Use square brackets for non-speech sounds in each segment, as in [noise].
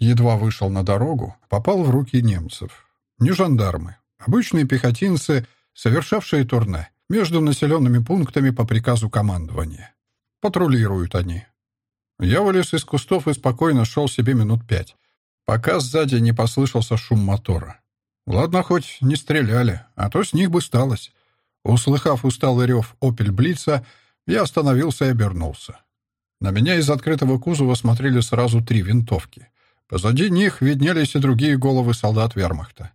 едва вышел на дорогу, попал в руки немцев. Не жандармы, обычные пехотинцы, совершавшие турне между населенными пунктами по приказу командования. Патрулируют они. Я вылез из кустов и спокойно шел себе минут пять, пока сзади не послышался шум мотора. Ладно, хоть не стреляли, а то с них бы сталось. Услыхав усталый рев «Опель Блица», я остановился и обернулся. На меня из открытого кузова смотрели сразу три винтовки. Позади них виднелись и другие головы солдат вермахта.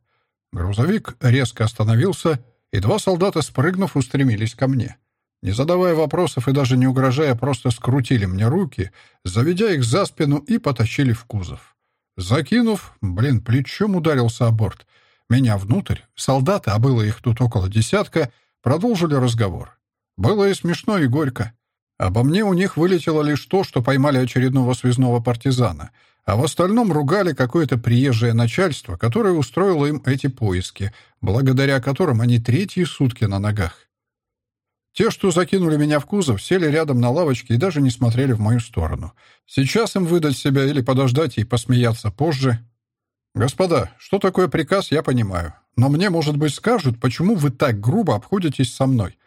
Грузовик резко остановился, и два солдата, спрыгнув, устремились ко мне. Не задавая вопросов и даже не угрожая, просто скрутили мне руки, заведя их за спину и потащили в кузов. Закинув, блин, плечом ударился о борт. Меня внутрь, солдаты, а было их тут около десятка, продолжили разговор. Было и смешно, и горько. Обо мне у них вылетело лишь то, что поймали очередного связного партизана, а в остальном ругали какое-то приезжее начальство, которое устроило им эти поиски, благодаря которым они третьи сутки на ногах. Те, что закинули меня в кузов, сели рядом на лавочке и даже не смотрели в мою сторону. Сейчас им выдать себя или подождать и посмеяться позже. «Господа, что такое приказ, я понимаю. Но мне, может быть, скажут, почему вы так грубо обходитесь со мной.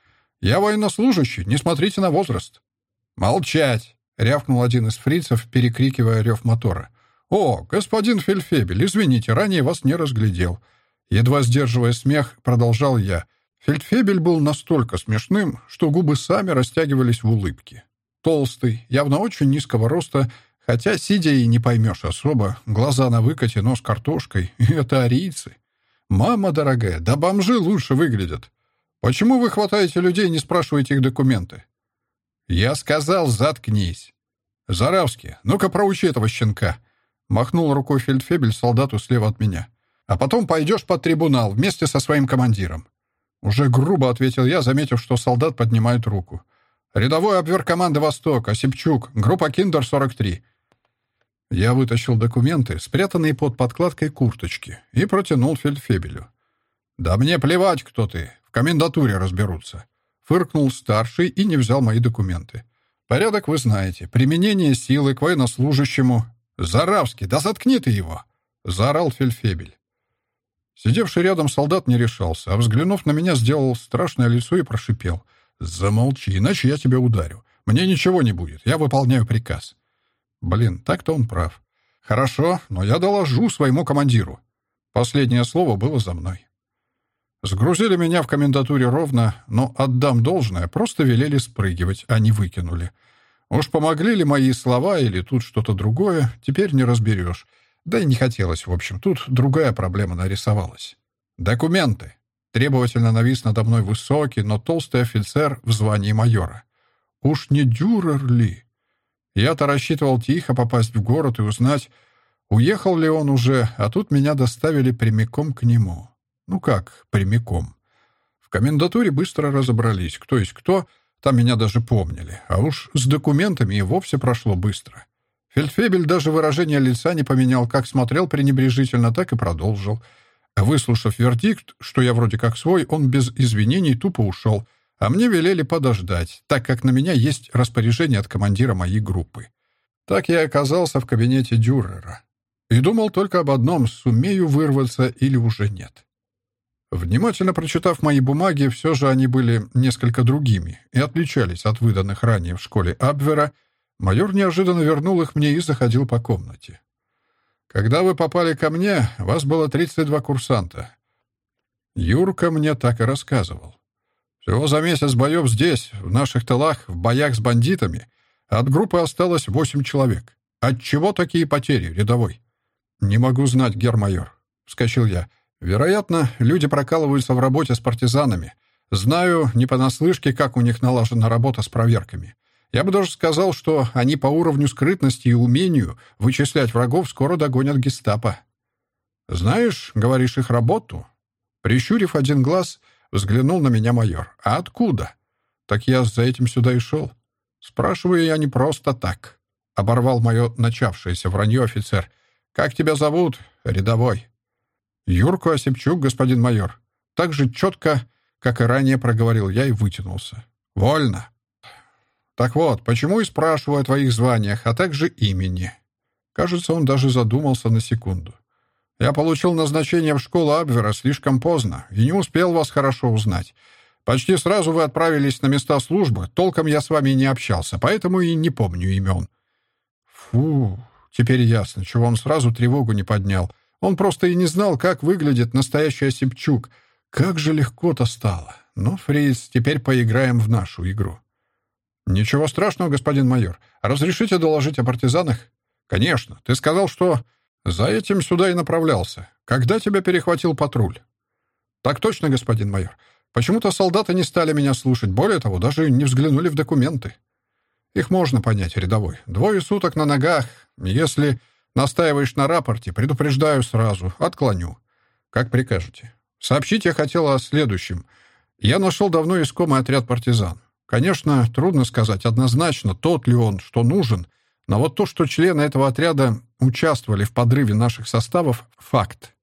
«Я военнослужащий, не смотрите на возраст». «Молчать!» — рявкнул один из фрицев, перекрикивая рев мотора. «О, господин Фельдфебель, извините, ранее вас не разглядел». Едва сдерживая смех, продолжал я. Фельдфебель был настолько смешным, что губы сами растягивались в улыбке. Толстый, явно очень низкого роста, хотя, сидя и не поймешь особо, глаза на выкате, нос картошкой — [laughs] это арийцы. «Мама дорогая, да бомжи лучше выглядят. Почему вы хватаете людей и не спрашиваете их документы? Я сказал, заткнись. Заравский, ну-ка проучи этого щенка. Махнул рукой фельдфебель солдату слева от меня. А потом пойдешь под трибунал вместе со своим командиром. Уже грубо ответил я, заметив, что солдат поднимает руку. «Рядовой обвер команды «Восток», Осипчук, группа «Киндер-43». Я вытащил документы, спрятанные под подкладкой курточки, и протянул фельдфебелю. «Да мне плевать, кто ты. В комендатуре разберутся. Фыркнул старший и не взял мои документы. Порядок вы знаете. Применение силы к военнослужащему. Заравский, да заткни ты его! Заорал Фельдфебель. Сидевший рядом солдат не решался, а взглянув на меня, сделал страшное лицо и прошипел. «Замолчи, иначе я тебя ударю. Мне ничего не будет. Я выполняю приказ». Блин, так-то он прав. «Хорошо, но я доложу своему командиру». Последнее слово было за мной. Сгрузили меня в комендатуре ровно, но отдам должное, просто велели спрыгивать, а не выкинули. Уж помогли ли мои слова или тут что-то другое, теперь не разберешь. Да и не хотелось, в общем, тут другая проблема нарисовалась. «Документы!» Требовательно навис надо мной высокий, но толстый офицер в звании майора. «Уж не дюрер ли?» Я-то рассчитывал тихо попасть в город и узнать, уехал ли он уже, а тут меня доставили прямиком к нему. Ну как, прямиком. В комендатуре быстро разобрались, кто есть кто, там меня даже помнили. А уж с документами и вовсе прошло быстро. Фельдфебель даже выражение лица не поменял, как смотрел пренебрежительно, так и продолжил. Выслушав вердикт, что я вроде как свой, он без извинений тупо ушел, а мне велели подождать, так как на меня есть распоряжение от командира моей группы. Так я оказался в кабинете Дюрера. И думал только об одном — сумею вырваться или уже нет. Внимательно прочитав мои бумаги, все же они были несколько другими и отличались от выданных ранее в школе Абвера, майор неожиданно вернул их мне и заходил по комнате. «Когда вы попали ко мне, вас было 32 курсанта. Юрка мне так и рассказывал. Всего за месяц боев здесь, в наших тылах, в боях с бандитами, от группы осталось 8 человек. От чего такие потери, рядовой?» «Не могу знать, гермайор», — вскочил я. Вероятно, люди прокалываются в работе с партизанами. Знаю не понаслышке, как у них налажена работа с проверками. Я бы даже сказал, что они по уровню скрытности и умению вычислять врагов скоро догонят гестапо. «Знаешь, говоришь, их работу?» Прищурив один глаз, взглянул на меня майор. «А откуда?» «Так я за этим сюда и шел». «Спрашиваю я не просто так», — оборвал мое начавшееся вранье офицер. «Как тебя зовут, рядовой?» «Юрку Осипчук, господин майор». Так же четко, как и ранее проговорил я и вытянулся. «Вольно». «Так вот, почему и спрашиваю о твоих званиях, а также имени?» Кажется, он даже задумался на секунду. «Я получил назначение в школу Абвера слишком поздно и не успел вас хорошо узнать. Почти сразу вы отправились на места службы, толком я с вами не общался, поэтому и не помню имен». «Фу, теперь ясно, чего он сразу тревогу не поднял. Он просто и не знал, как выглядит настоящий Осипчук. Как же легко-то стало. Ну, Фриз, теперь поиграем в нашу игру». «Ничего страшного, господин майор. Разрешите доложить о партизанах?» «Конечно. Ты сказал, что за этим сюда и направлялся. Когда тебя перехватил патруль?» «Так точно, господин майор. Почему-то солдаты не стали меня слушать. Более того, даже не взглянули в документы. Их можно понять, рядовой. Двое суток на ногах. Если настаиваешь на рапорте, предупреждаю сразу. Отклоню. Как прикажете. Сообщить я хотел о следующем. Я нашел давно искомый отряд партизан. Конечно, трудно сказать однозначно, тот ли он, что нужен, но вот то, что члены этого отряда участвовали в подрыве наших составов — факт.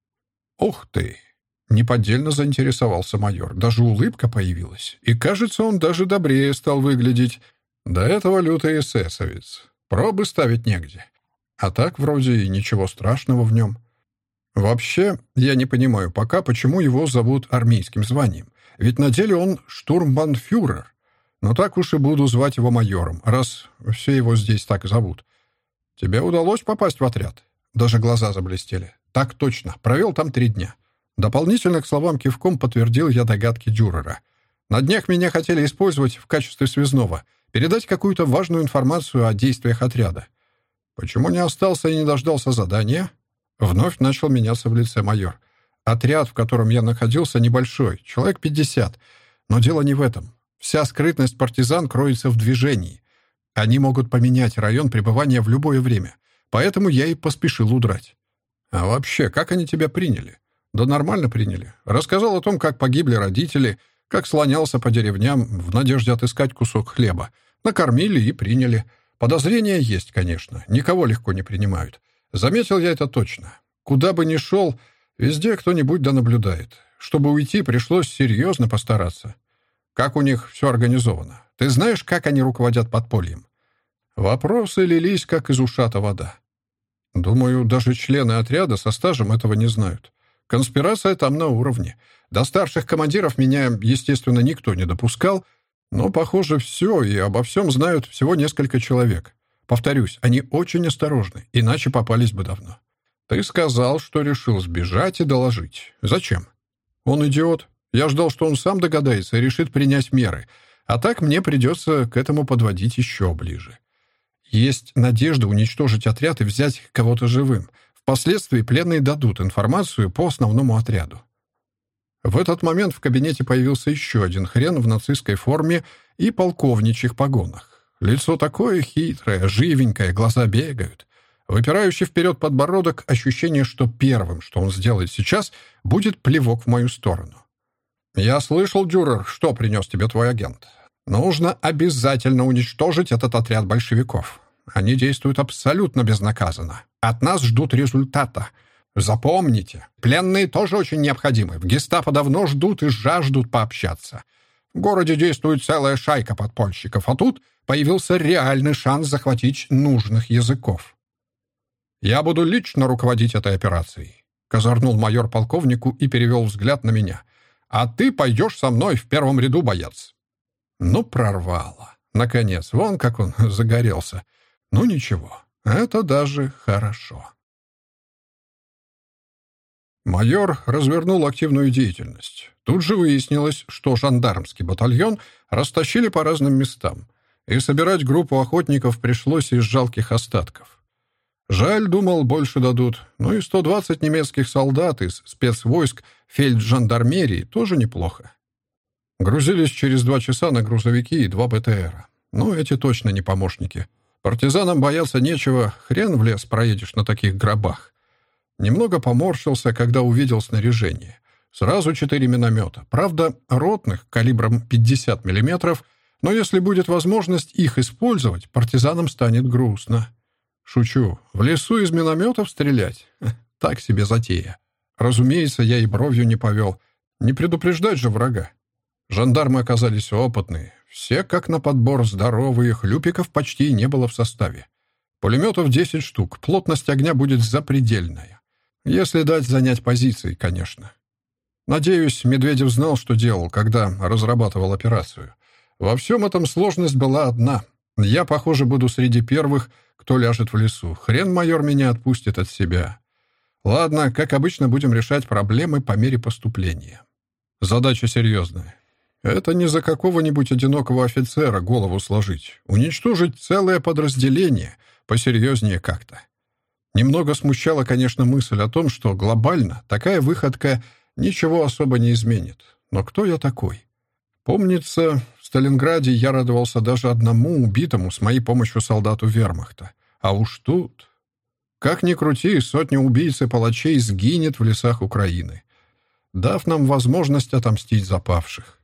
«Ух ты!» — неподдельно заинтересовался майор. Даже улыбка появилась. И, кажется, он даже добрее стал выглядеть. До этого лютый эсэсовец. Пробы ставить негде. А так, вроде, и ничего страшного в нем. Вообще, я не понимаю пока, почему его зовут армейским званием. Ведь на деле он штурмбанфюрер. Но так уж и буду звать его майором, раз все его здесь так зовут. Тебе удалось попасть в отряд? Даже глаза заблестели. Так точно. Провел там три дня. Дополнительно к словам кивком подтвердил я догадки Дюрера. На днях меня хотели использовать в качестве связного, передать какую-то важную информацию о действиях отряда. Почему не остался и не дождался задания? Вновь начал меняться в лице майор. Отряд, в котором я находился, небольшой, человек 50. Но дело не в этом. Вся скрытность партизан кроется в движении. Они могут поменять район пребывания в любое время. Поэтому я и поспешил удрать. А вообще, как они тебя приняли? Да нормально приняли. Рассказал о том, как погибли родители, как слонялся по деревням в надежде отыскать кусок хлеба. Накормили и приняли. Подозрения есть, конечно. Никого легко не принимают. Заметил я это точно. Куда бы ни шел, везде кто-нибудь да наблюдает. Чтобы уйти, пришлось серьезно постараться. Как у них все организовано? Ты знаешь, как они руководят подпольем?» Вопросы лились, как из ушата вода. Думаю, даже члены отряда со стажем этого не знают. Конспирация там на уровне. До старших командиров меня, естественно, никто не допускал, но, похоже, все и обо всем знают всего несколько человек. Повторюсь, они очень осторожны, иначе попались бы давно. Ты сказал, что решил сбежать и доложить. Зачем? Он идиот. Я ждал, что он сам догадается и решит принять меры. А так мне придется к этому подводить еще ближе. Есть надежда уничтожить отряд и взять кого-то живым. Впоследствии пленные дадут информацию по основному отряду. В этот момент в кабинете появился еще один хрен в нацистской форме и полковничьих погонах. Лицо такое хитрое, живенькое, глаза бегают. Выпирающий вперед подбородок, ощущение, что первым, что он сделает сейчас, будет плевок в мою сторону. «Я слышал, Дюрер, что принес тебе твой агент. Нужно обязательно уничтожить этот отряд большевиков. Они действуют абсолютно безнаказанно. От нас ждут результата. Запомните, пленные тоже очень необходимы. В гестапо давно ждут и жаждут пообщаться. В городе действует целая шайка подпольщиков, а тут появился реальный шанс захватить нужных языков. «Я буду лично руководить этой операцией», — козырнул майор полковнику и перевел взгляд на меня — а ты пойдешь со мной в первом ряду, боец». Ну, прорвало. Наконец, вон как он [laughs] загорелся. Ну, ничего, это даже хорошо. Майор развернул активную деятельность. Тут же выяснилось, что жандармский батальон растащили по разным местам, и собирать группу охотников пришлось из жалких остатков. Жаль, думал, больше дадут. Ну и 120 немецких солдат из спецвойск фельджандармерии тоже неплохо. Грузились через два часа на грузовики и два БТРа. Ну, эти точно не помощники. Партизанам бояться нечего, хрен в лес проедешь на таких гробах. Немного поморщился, когда увидел снаряжение. Сразу четыре миномета. Правда, ротных, калибром 50 миллиметров, но если будет возможность их использовать, партизанам станет грустно. Шучу. В лесу из минометов стрелять? Так себе затея. Разумеется, я и бровью не повел. Не предупреждать же врага. Жандармы оказались опытные. Все как на подбор здоровые, хлюпиков почти не было в составе. Пулеметов 10 штук. Плотность огня будет запредельная. Если дать занять позиции, конечно. Надеюсь, Медведев знал, что делал, когда разрабатывал операцию. Во всем этом сложность была одна. Я, похоже, буду среди первых, кто ляжет в лесу. Хрен майор меня отпустит от себя. Ладно, как обычно, будем решать проблемы по мере поступления. Задача серьезная. Это не за какого-нибудь одинокого офицера голову сложить. Уничтожить целое подразделение. Посерьезнее как-то. Немного смущала, конечно, мысль о том, что глобально такая выходка ничего особо не изменит. Но кто я такой? Помнится, в Сталинграде я радовался даже одному убитому с моей помощью солдату вермахта. А уж тут... Как ни крути, сотня убийц и палачей сгинет в лесах Украины, дав нам возможность отомстить запавших.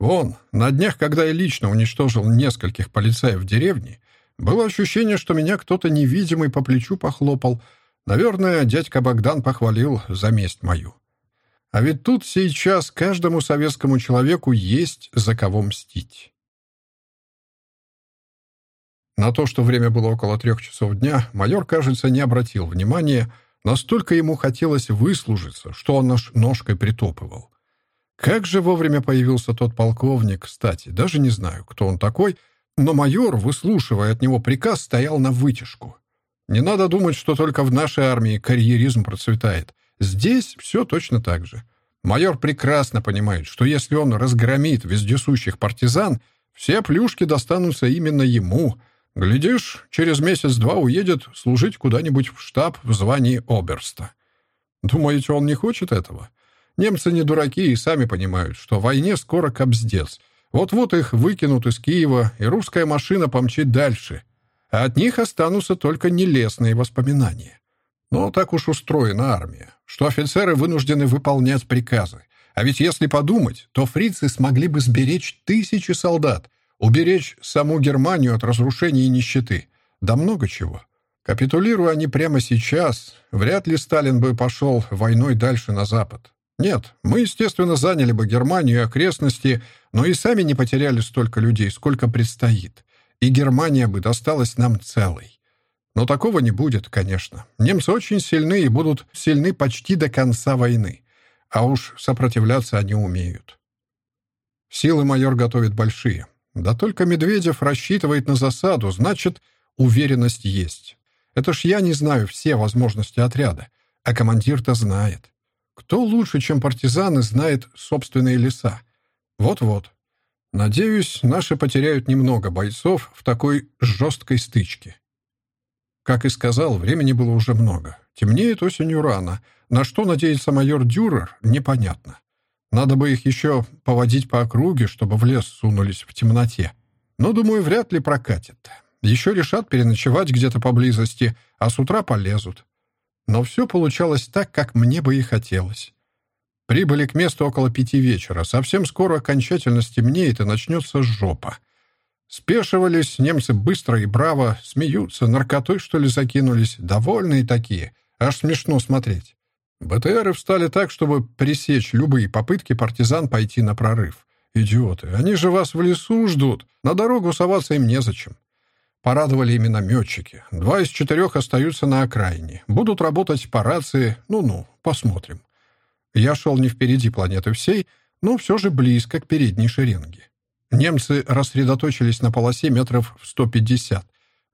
Вон, на днях, когда я лично уничтожил нескольких полицаев деревне, было ощущение, что меня кто-то невидимый по плечу похлопал. Наверное, дядька Богдан похвалил за месть мою. А ведь тут сейчас каждому советскому человеку есть за кого мстить. На то, что время было около трех часов дня, майор, кажется, не обратил внимания, настолько ему хотелось выслужиться, что он аж ножкой притопывал. Как же вовремя появился тот полковник, кстати, даже не знаю, кто он такой, но майор, выслушивая от него приказ, стоял на вытяжку. Не надо думать, что только в нашей армии карьеризм процветает. Здесь все точно так же. Майор прекрасно понимает, что если он разгромит вездесущих партизан, все плюшки достанутся именно ему — Глядишь, через месяц-два уедет служить куда-нибудь в штаб в звании оберста. Думаете, он не хочет этого? Немцы не дураки и сами понимают, что войне скоро кобздец. Вот-вот их выкинут из Киева, и русская машина помчит дальше. А от них останутся только нелестные воспоминания. Но так уж устроена армия, что офицеры вынуждены выполнять приказы. А ведь если подумать, то фрицы смогли бы сберечь тысячи солдат — Уберечь саму Германию от разрушения и нищеты. Да много чего. Капитулируя они прямо сейчас, вряд ли Сталин бы пошел войной дальше на Запад. Нет, мы, естественно, заняли бы Германию и окрестности, но и сами не потеряли столько людей, сколько предстоит. И Германия бы досталась нам целой. Но такого не будет, конечно. Немцы очень сильны и будут сильны почти до конца войны. А уж сопротивляться они умеют. Силы майор готовит большие. Да только Медведев рассчитывает на засаду, значит, уверенность есть. Это ж я не знаю все возможности отряда, а командир-то знает. Кто лучше, чем партизаны, знает собственные леса? Вот-вот. Надеюсь, наши потеряют немного бойцов в такой жесткой стычке. Как и сказал, времени было уже много. Темнеет осенью рано. На что надеется майор Дюрер, непонятно. Надо бы их еще поводить по округе, чтобы в лес сунулись в темноте. Но, думаю, вряд ли прокатит. Еще решат переночевать где-то поблизости, а с утра полезут. Но все получалось так, как мне бы и хотелось. Прибыли к месту около пяти вечера. Совсем скоро окончательно стемнеет и начнется жопа. Спешивались немцы быстро и браво, смеются, наркотой, что ли, закинулись, довольные такие. Аж смешно смотреть. БТРы встали так, чтобы пресечь любые попытки партизан пойти на прорыв. Идиоты, они же вас в лесу ждут. На дорогу соваться им незачем. Порадовали именно минометчики. Два из четырех остаются на окраине. Будут работать по рации. Ну-ну, посмотрим. Я шел не впереди планеты всей, но все же близко к передней шеренге. Немцы рассредоточились на полосе метров в 150.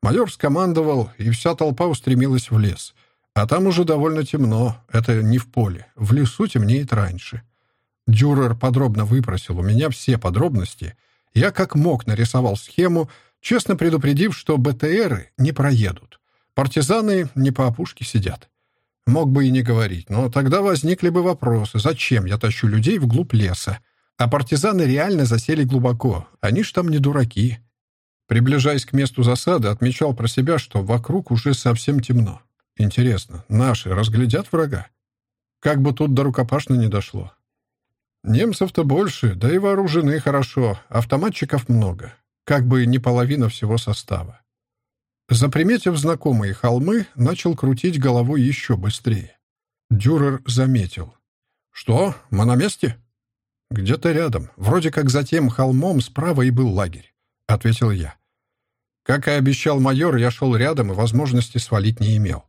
Майор скомандовал, и вся толпа устремилась в лес — а там уже довольно темно. Это не в поле. В лесу темнеет раньше. Дюрер подробно выпросил у меня все подробности. Я как мог нарисовал схему, честно предупредив, что БТРы не проедут. Партизаны не по опушке сидят. Мог бы и не говорить, но тогда возникли бы вопросы, зачем я тащу людей вглубь леса. А партизаны реально засели глубоко, они ж там не дураки. Приближаясь к месту засады, отмечал про себя, что вокруг уже совсем темно. Интересно, наши разглядят врага? Как бы тут до рукопашной не дошло. Немцев-то больше, да и вооружены хорошо, автоматчиков много. Как бы не половина всего состава. Заприметив знакомые холмы, начал крутить головой еще быстрее. Дюрер заметил. «Что, мы на месте?» «Где-то рядом. Вроде как за тем холмом справа и был лагерь», — ответил я. Как и обещал майор, я шел рядом и возможности свалить не имел.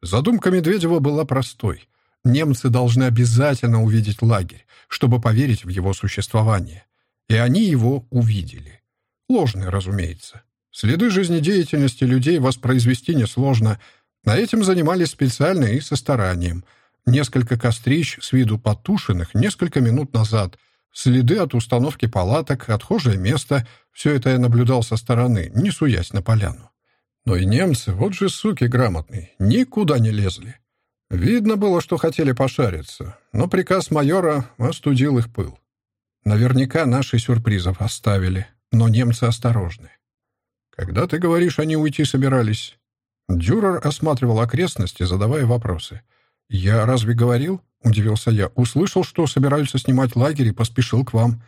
Задумка Медведева была простой. Немцы должны обязательно увидеть лагерь, чтобы поверить в его существование. И они его увидели. Ложный, разумеется. Следы жизнедеятельности людей воспроизвести несложно, а этим занимались специально и со старанием. Несколько кострищ с виду потушенных несколько минут назад, следы от установки палаток, отхожее место — все это я наблюдал со стороны, не суясь на поляну. Но и немцы, вот же суки грамотные, никуда не лезли. Видно было, что хотели пошариться, но приказ майора остудил их пыл. Наверняка наши сюрпризов оставили, но немцы осторожны. Когда ты говоришь, они уйти собирались? Дюрер осматривал окрестности, задавая вопросы. «Я разве говорил?» — удивился я. «Услышал, что собираются снимать лагерь и поспешил к вам».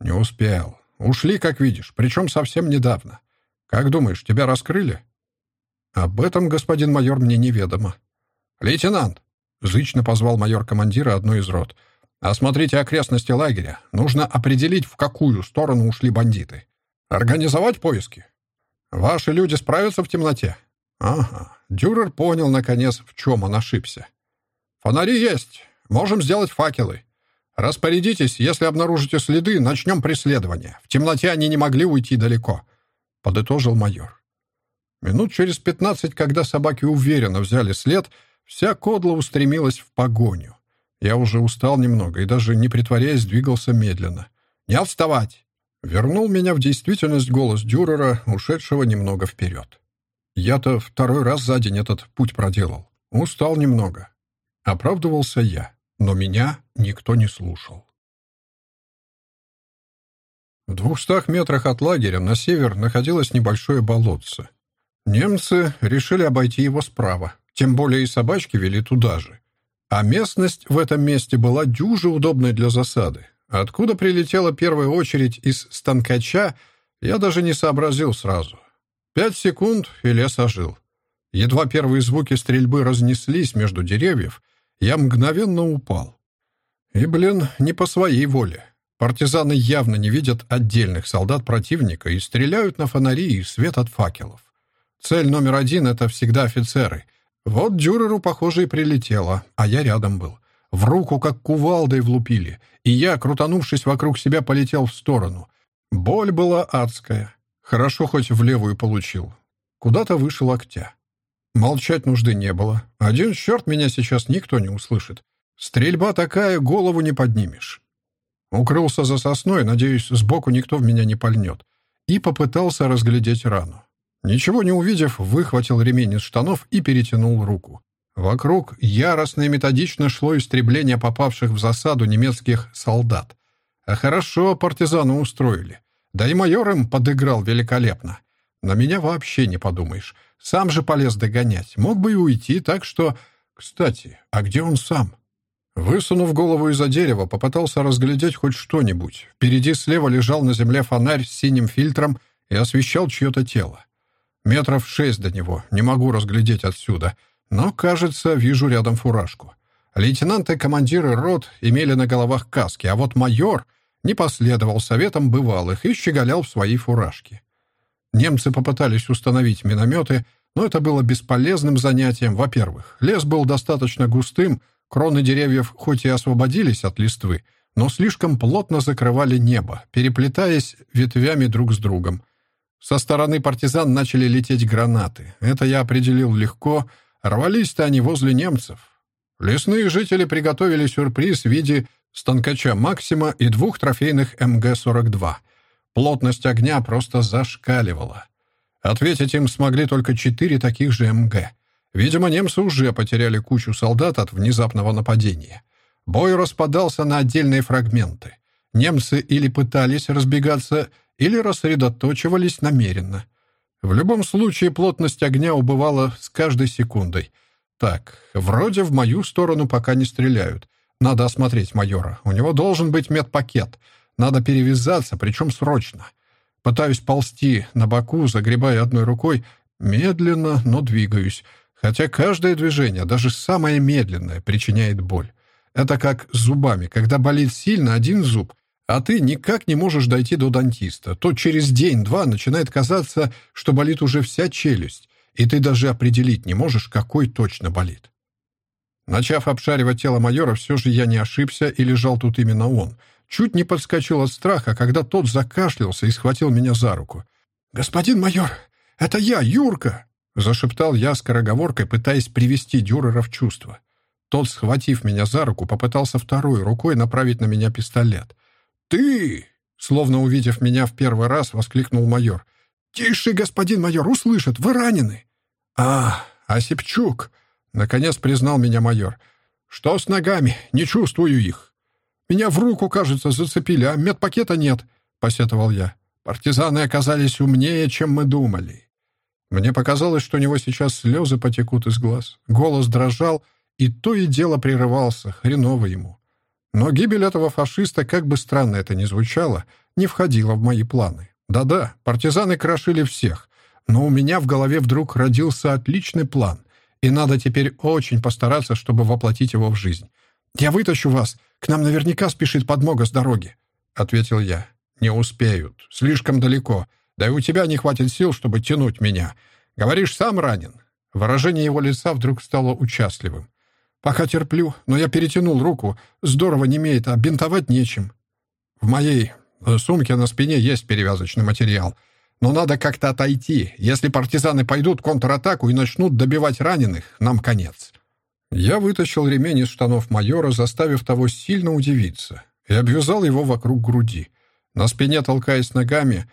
«Не успел. Ушли, как видишь, причем совсем недавно. Как думаешь, тебя раскрыли?» «Об этом, господин майор, мне неведомо». «Лейтенант!» — зычно позвал майор командира одной из рот. «Осмотрите окрестности лагеря. Нужно определить, в какую сторону ушли бандиты. Организовать поиски. Ваши люди справятся в темноте?» «Ага». Дюрер понял, наконец, в чем он ошибся. «Фонари есть. Можем сделать факелы. Распорядитесь, если обнаружите следы, начнем преследование. В темноте они не могли уйти далеко», — подытожил майор. Минут через пятнадцать, когда собаки уверенно взяли след, вся кодла устремилась в погоню. Я уже устал немного и даже не притворяясь двигался медленно. «Не отставать!» Вернул меня в действительность голос Дюрера, ушедшего немного вперед. Я-то второй раз за день этот путь проделал. Устал немного. Оправдывался я, но меня никто не слушал. В двухстах метрах от лагеря на север находилось небольшое болотце. Немцы решили обойти его справа, тем более и собачки вели туда же. А местность в этом месте была дюже удобной для засады. Откуда прилетела первая очередь из станкача, я даже не сообразил сразу. Пять секунд, и лес ожил. Едва первые звуки стрельбы разнеслись между деревьев, я мгновенно упал. И, блин, не по своей воле. Партизаны явно не видят отдельных солдат противника и стреляют на фонари и свет от факелов. Цель номер один — это всегда офицеры. Вот Дюреру, похоже, и прилетело, а я рядом был. В руку, как кувалдой, влупили, и я, крутанувшись вокруг себя, полетел в сторону. Боль была адская. Хорошо хоть в левую получил. Куда-то выше локтя. Молчать нужды не было. Один черт меня сейчас никто не услышит. Стрельба такая, голову не поднимешь. Укрылся за сосной, надеюсь, сбоку никто в меня не пальнет. И попытался разглядеть рану. Ничего не увидев, выхватил ремень из штанов и перетянул руку. Вокруг яростно и методично шло истребление попавших в засаду немецких солдат. А хорошо партизаны устроили. Да и майор им подыграл великолепно. На меня вообще не подумаешь. Сам же полез догонять. Мог бы и уйти, так что... Кстати, а где он сам? Высунув голову из-за дерева, попытался разглядеть хоть что-нибудь. Впереди слева лежал на земле фонарь с синим фильтром и освещал чье-то тело. Метров шесть до него, не могу разглядеть отсюда. Но, кажется, вижу рядом фуражку. Лейтенанты, командиры рот имели на головах каски, а вот майор не последовал советам бывалых и щеголял в своей фуражке. Немцы попытались установить минометы, но это было бесполезным занятием. Во-первых, лес был достаточно густым, кроны деревьев хоть и освободились от листвы, но слишком плотно закрывали небо, переплетаясь ветвями друг с другом. Со стороны партизан начали лететь гранаты. Это я определил легко. Рвались-то они возле немцев. Лесные жители приготовили сюрприз в виде станкача «Максима» и двух трофейных МГ-42. Плотность огня просто зашкаливала. Ответить им смогли только четыре таких же МГ. Видимо, немцы уже потеряли кучу солдат от внезапного нападения. Бой распадался на отдельные фрагменты. Немцы или пытались разбегаться, или рассредоточивались намеренно. В любом случае плотность огня убывала с каждой секундой. Так, вроде в мою сторону пока не стреляют. Надо осмотреть майора. У него должен быть медпакет. Надо перевязаться, причем срочно. Пытаюсь ползти на боку, загребая одной рукой. Медленно, но двигаюсь. Хотя каждое движение, даже самое медленное, причиняет боль. Это как с зубами. Когда болит сильно один зуб, А ты никак не можешь дойти до дантиста. То через день-два начинает казаться, что болит уже вся челюсть, и ты даже определить не можешь, какой точно болит. Начав обшаривать тело майора, все же я не ошибся, и лежал тут именно он. Чуть не подскочил от страха, когда тот закашлялся и схватил меня за руку. «Господин майор, это я, Юрка!» — зашептал я скороговоркой, пытаясь привести Дюрера в чувство. Тот, схватив меня за руку, попытался второй рукой направить на меня пистолет. «Ты!» — словно увидев меня в первый раз, воскликнул майор. «Тише, господин майор, услышат, вы ранены!» «А, Осипчук!» — наконец признал меня майор. «Что с ногами? Не чувствую их!» «Меня в руку, кажется, зацепили, а медпакета нет», — посетовал я. «Партизаны оказались умнее, чем мы думали». Мне показалось, что у него сейчас слезы потекут из глаз. Голос дрожал, и то и дело прерывался, хреново ему. Но гибель этого фашиста, как бы странно это ни звучало, не входила в мои планы. Да-да, партизаны крошили всех, но у меня в голове вдруг родился отличный план, и надо теперь очень постараться, чтобы воплотить его в жизнь. «Я вытащу вас. К нам наверняка спешит подмога с дороги», — ответил я. «Не успеют. Слишком далеко. Да и у тебя не хватит сил, чтобы тянуть меня. Говоришь, сам ранен». Выражение его лица вдруг стало участливым. «Пока терплю, но я перетянул руку. Здорово не имеет, а бинтовать нечем. В моей э, сумке на спине есть перевязочный материал. Но надо как-то отойти. Если партизаны пойдут в контратаку и начнут добивать раненых, нам конец». Я вытащил ремень из штанов майора, заставив того сильно удивиться, и обвязал его вокруг груди. На спине, толкаясь ногами,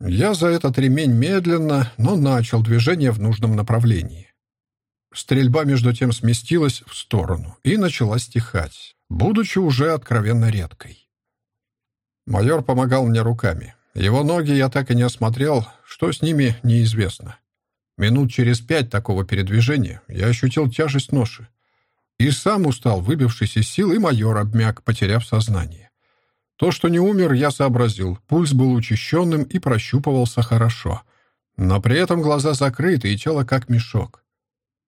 я за этот ремень медленно, но начал движение в нужном направлении. Стрельба между тем сместилась в сторону и начала стихать, будучи уже откровенно редкой. Майор помогал мне руками. Его ноги я так и не осмотрел, что с ними неизвестно. Минут через пять такого передвижения я ощутил тяжесть ноши. И сам устал, выбившись из сил, и майор обмяк, потеряв сознание. То, что не умер, я сообразил. Пульс был учащенным и прощупывался хорошо. Но при этом глаза закрыты и тело как мешок.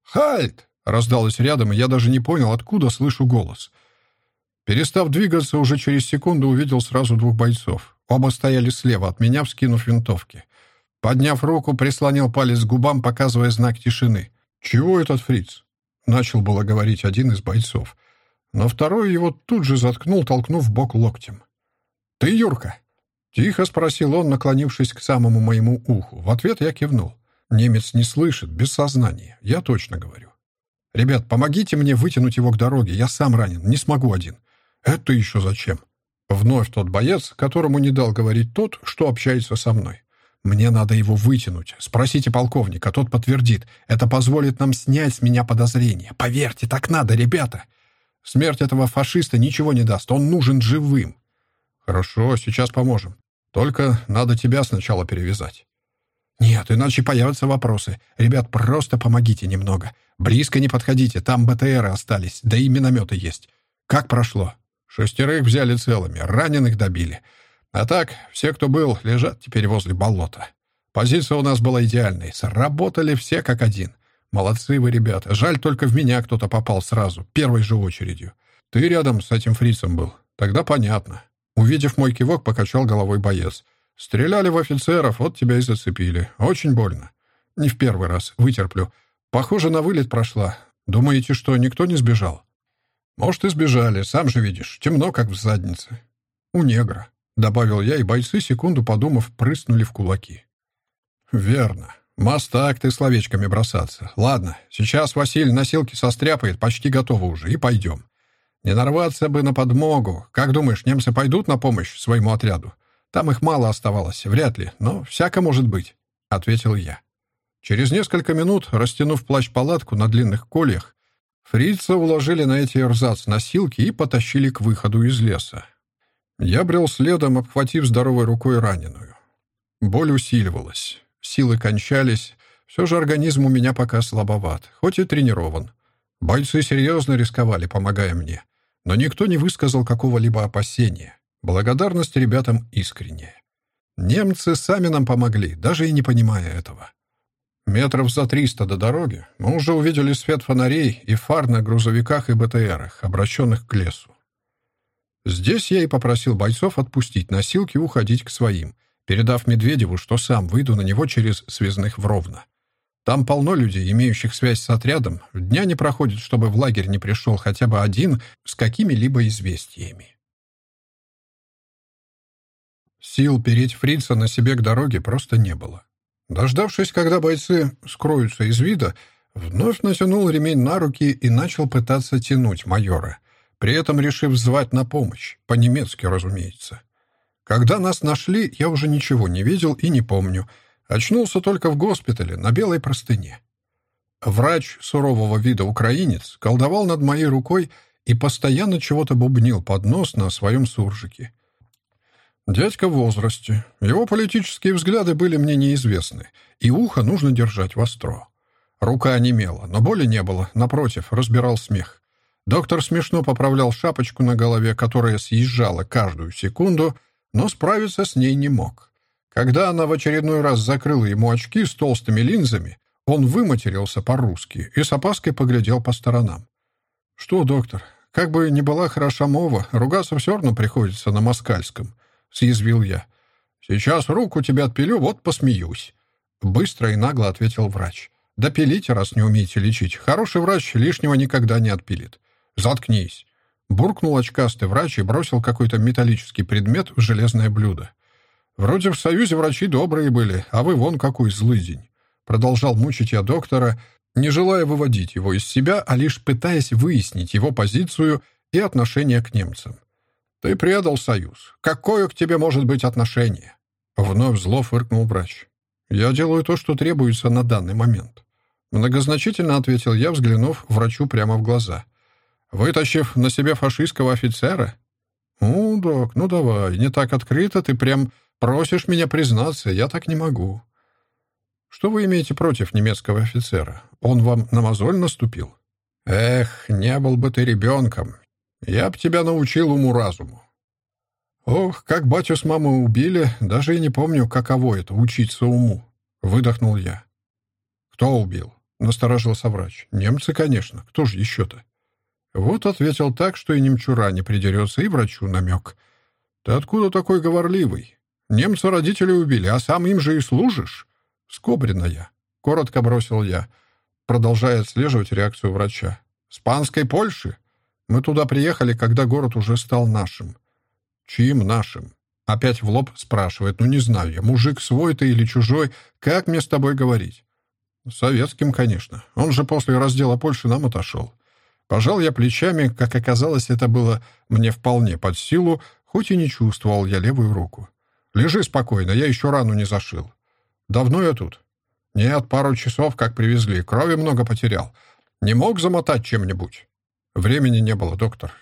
«Хальт!» — раздалось рядом, и я даже не понял, откуда слышу голос. Перестав двигаться, уже через секунду увидел сразу двух бойцов. Оба стояли слева от меня, вскинув винтовки. Подняв руку, прислонил палец к губам, показывая знак тишины. «Чего этот фриц?» — начал было говорить один из бойцов. Но второй его тут же заткнул, толкнув бок локтем. «Ты Юрка?» — тихо спросил он, наклонившись к самому моему уху. В ответ я кивнул. Немец не слышит, без сознания, я точно говорю. «Ребят, помогите мне вытянуть его к дороге, я сам ранен, не смогу один». «Это еще зачем?» Вновь тот боец, которому не дал говорить тот, что общается со мной. «Мне надо его вытянуть. Спросите полковника, тот подтвердит. Это позволит нам снять с меня подозрения. Поверьте, так надо, ребята. Смерть этого фашиста ничего не даст, он нужен живым». «Хорошо, сейчас поможем. Только надо тебя сначала перевязать». «Нет, иначе появятся вопросы. Ребят, просто помогите немного. Близко не подходите, там БТРы остались, да и минометы есть. Как прошло?» «Шестерых взяли целыми, раненых добили. А так, все, кто был, лежат теперь возле болота. Позиция у нас была идеальной, сработали все как один. Молодцы вы, ребята. Жаль, только в меня кто-то попал сразу, первой же очередью. Ты рядом с этим фрицем был. Тогда понятно». Увидев мой кивок, покачал головой боец. Стреляли в офицеров, вот тебя и зацепили. Очень больно. Не в первый раз. Вытерплю. Похоже, на вылет прошла. Думаете, что никто не сбежал? Может, и сбежали. Сам же видишь. Темно, как в заднице. У негра. Добавил я, и бойцы, секунду подумав, прыснули в кулаки. Верно. Мастак ты словечками бросаться. Ладно, сейчас Василий носилки состряпает, почти готово уже, и пойдем. Не нарваться бы на подмогу. Как думаешь, немцы пойдут на помощь своему отряду? Там их мало оставалось, вряд ли, но всяко может быть», — ответил я. Через несколько минут, растянув плащ-палатку на длинных кольях, фрица уложили на эти эрзац-носилки и потащили к выходу из леса. Я брел следом, обхватив здоровой рукой раненую. Боль усиливалась, силы кончались, все же организм у меня пока слабоват, хоть и тренирован. Бойцы серьезно рисковали, помогая мне, но никто не высказал какого-либо опасения. Благодарность ребятам искренняя. Немцы сами нам помогли, даже и не понимая этого. Метров за триста до дороги мы уже увидели свет фонарей и фар на грузовиках и БТРах, обращенных к лесу. Здесь я и попросил бойцов отпустить носилки и уходить к своим, передав Медведеву, что сам выйду на него через связных в Ровно. Там полно людей, имеющих связь с отрядом. Дня не проходит, чтобы в лагерь не пришел хотя бы один с какими-либо известиями. Сил переть фрица на себе к дороге просто не было. Дождавшись, когда бойцы скроются из вида, вновь натянул ремень на руки и начал пытаться тянуть майора, при этом решив звать на помощь, по-немецки, разумеется. Когда нас нашли, я уже ничего не видел и не помню. Очнулся только в госпитале, на белой простыне. Врач сурового вида украинец колдовал над моей рукой и постоянно чего-то бубнил под нос на своем суржике. Дядька в возрасте. Его политические взгляды были мне неизвестны, и ухо нужно держать востро. Рука онемела, но боли не было, напротив, разбирал смех. Доктор смешно поправлял шапочку на голове, которая съезжала каждую секунду, но справиться с ней не мог. Когда она в очередной раз закрыла ему очки с толстыми линзами, он выматерился по-русски и с опаской поглядел по сторонам. «Что, доктор, как бы ни была хороша мова, ругаться все равно приходится на москальском», — съязвил я. «Сейчас руку тебе отпилю, вот посмеюсь», — быстро и нагло ответил врач. «Да пилите, раз не умеете лечить. Хороший врач лишнего никогда не отпилит. Заткнись». Буркнул очкастый врач и бросил какой-то металлический предмет в железное блюдо. «Вроде в Союзе врачи добрые были, а вы вон какой злыдень». Продолжал мучить я доктора, не желая выводить его из себя, а лишь пытаясь выяснить его позицию и отношение к немцам. «Ты предал Союз. Какое к тебе может быть отношение?» Вновь зло фыркнул врач. «Я делаю то, что требуется на данный момент». Многозначительно ответил я, взглянув врачу прямо в глаза. Вытащив на себе фашистского офицера? Ну, док, ну давай, не так открыто, ты прям просишь меня признаться, я так не могу. Что вы имеете против немецкого офицера? Он вам на мозоль наступил? Эх, не был бы ты ребенком. Я б тебя научил уму-разуму. Ох, как батю с мамой убили, даже и не помню, каково это — учиться уму. Выдохнул я. Кто убил? Насторожился врач. Немцы, конечно. Кто же еще-то? Вот ответил так, что и немчура не придерется, и врачу намек. «Ты откуда такой говорливый? Немца родители убили, а сам им же и служишь?» «Скобрина я», — коротко бросил я, продолжая отслеживать реакцию врача. «С Польши? Мы туда приехали, когда город уже стал нашим». «Чьим нашим?» Опять в лоб спрашивает. «Ну, не знаю я, мужик свой ты или чужой, как мне с тобой говорить?» «Советским, конечно. Он же после раздела Польши нам отошел. Пожал я плечами, как оказалось, это было мне вполне под силу, хоть и не чувствовал я левую руку. «Лежи спокойно, я еще рану не зашил». «Давно я тут?» «Нет, пару часов, как привезли. Крови много потерял. Не мог замотать чем-нибудь?» «Времени не было, доктор.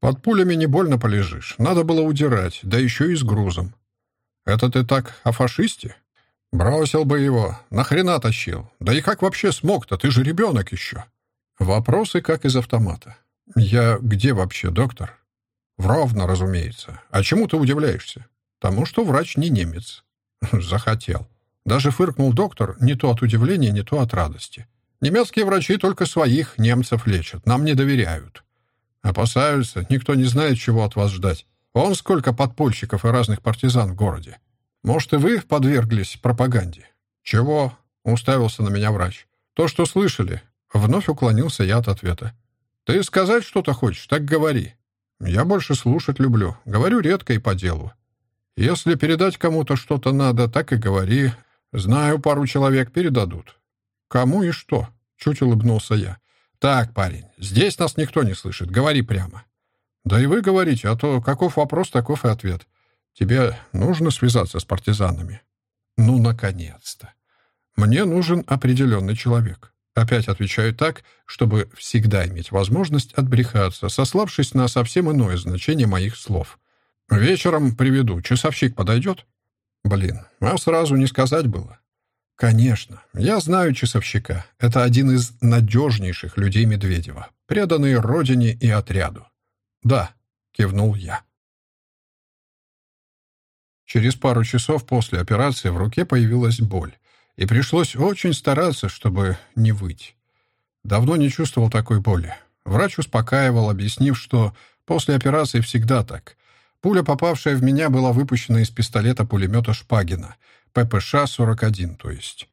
Под пулями не больно полежишь. Надо было удирать, да еще и с грузом». «Это ты так о фашисте?» «Бросил бы его. Нахрена тащил? Да и как вообще смог-то? Ты же ребенок еще». Вопросы как из автомата. «Я где вообще, доктор?» «В Ровно, разумеется. А чему ты удивляешься?» «Тому, что врач не немец». «Захотел». Даже фыркнул доктор не то от удивления, не то от радости. «Немецкие врачи только своих немцев лечат, нам не доверяют». «Опасаются, никто не знает, чего от вас ждать. Вон сколько подпольщиков и разных партизан в городе. Может, и вы подверглись пропаганде?» «Чего?» — уставился на меня врач. «То, что слышали. Вновь уклонился я от ответа. «Ты сказать что-то хочешь, так говори. Я больше слушать люблю. Говорю редко и по делу. Если передать кому-то что-то надо, так и говори. Знаю, пару человек передадут». «Кому и что?» — чуть улыбнулся я. «Так, парень, здесь нас никто не слышит. Говори прямо». «Да и вы говорите, а то каков вопрос, таков и ответ. Тебе нужно связаться с партизанами». «Ну, наконец-то. Мне нужен определенный человек. Опять отвечаю так, чтобы всегда иметь возможность отбрехаться, сославшись на совсем иное значение моих слов. Вечером приведу. Часовщик подойдет? Блин, а сразу не сказать было. Конечно, я знаю часовщика. Это один из надежнейших людей Медведева, преданный родине и отряду. Да, кивнул я. Через пару часов после операции в руке появилась боль и пришлось очень стараться, чтобы не выть. Давно не чувствовал такой боли. Врач успокаивал, объяснив, что После операции всегда так. Пуля, попавшая в меня, была выпущена из пистолета-пулемета Шпагина. ППШ-41, то есть.